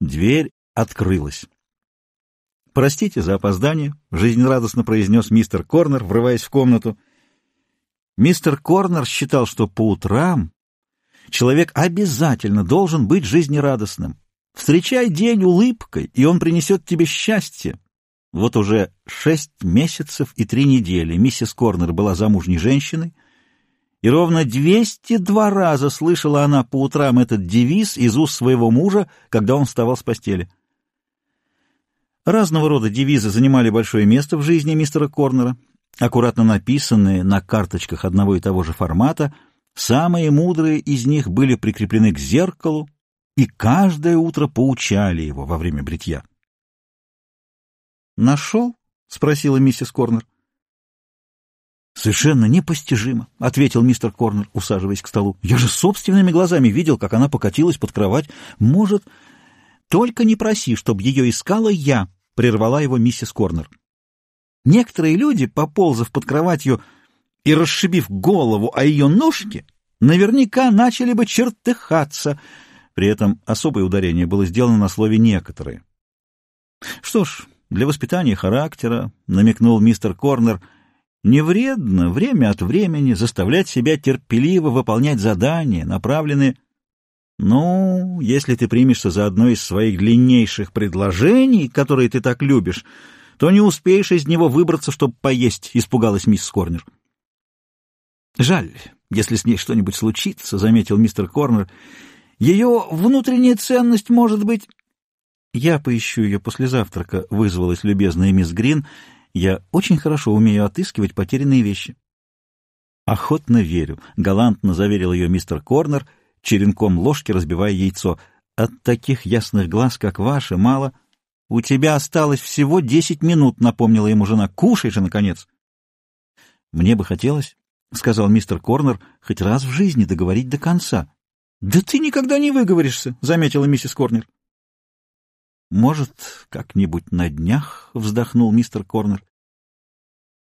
Дверь открылась. «Простите за опоздание», — жизнерадостно произнес мистер Корнер, врываясь в комнату. Мистер Корнер считал, что по утрам человек обязательно должен быть жизнерадостным. Встречай день улыбкой, и он принесет тебе счастье. Вот уже шесть месяцев и три недели миссис Корнер была замужней женщиной, и ровно двести два раза слышала она по утрам этот девиз из уст своего мужа, когда он вставал с постели. Разного рода девизы занимали большое место в жизни мистера Корнера, аккуратно написанные на карточках одного и того же формата, самые мудрые из них были прикреплены к зеркалу и каждое утро поучали его во время бритья. «Нашел?» — спросила миссис Корнер. «Совершенно непостижимо», — ответил мистер Корнер, усаживаясь к столу. «Я же собственными глазами видел, как она покатилась под кровать. Может, только не проси, чтобы ее искала я», — прервала его миссис Корнер. «Некоторые люди, поползав под кроватью и расшибив голову о ее ножки, наверняка начали бы чертыхаться». При этом особое ударение было сделано на слове «некоторые». «Что ж, для воспитания характера», — намекнул мистер Корнер, — не вредно время от времени заставлять себя терпеливо выполнять задания, направленные... Ну, если ты примешься за одно из своих длиннейших предложений, которые ты так любишь, то не успеешь из него выбраться, чтобы поесть, — испугалась мисс Корнер. Жаль, если с ней что-нибудь случится, — заметил мистер Корнер. Ее внутренняя ценность может быть... Я поищу ее после завтрака, — вызвалась любезная мисс Грин, — я очень хорошо умею отыскивать потерянные вещи. Охотно верю, — галантно заверил ее мистер Корнер, черенком ложки разбивая яйцо. От таких ясных глаз, как ваши, мало. У тебя осталось всего десять минут, — напомнила ему жена. Кушай же, наконец. Мне бы хотелось, — сказал мистер Корнер, — хоть раз в жизни договорить до конца. — Да ты никогда не выговоришься, — заметила миссис Корнер. «Может, как-нибудь на днях?» — вздохнул мистер Корнер.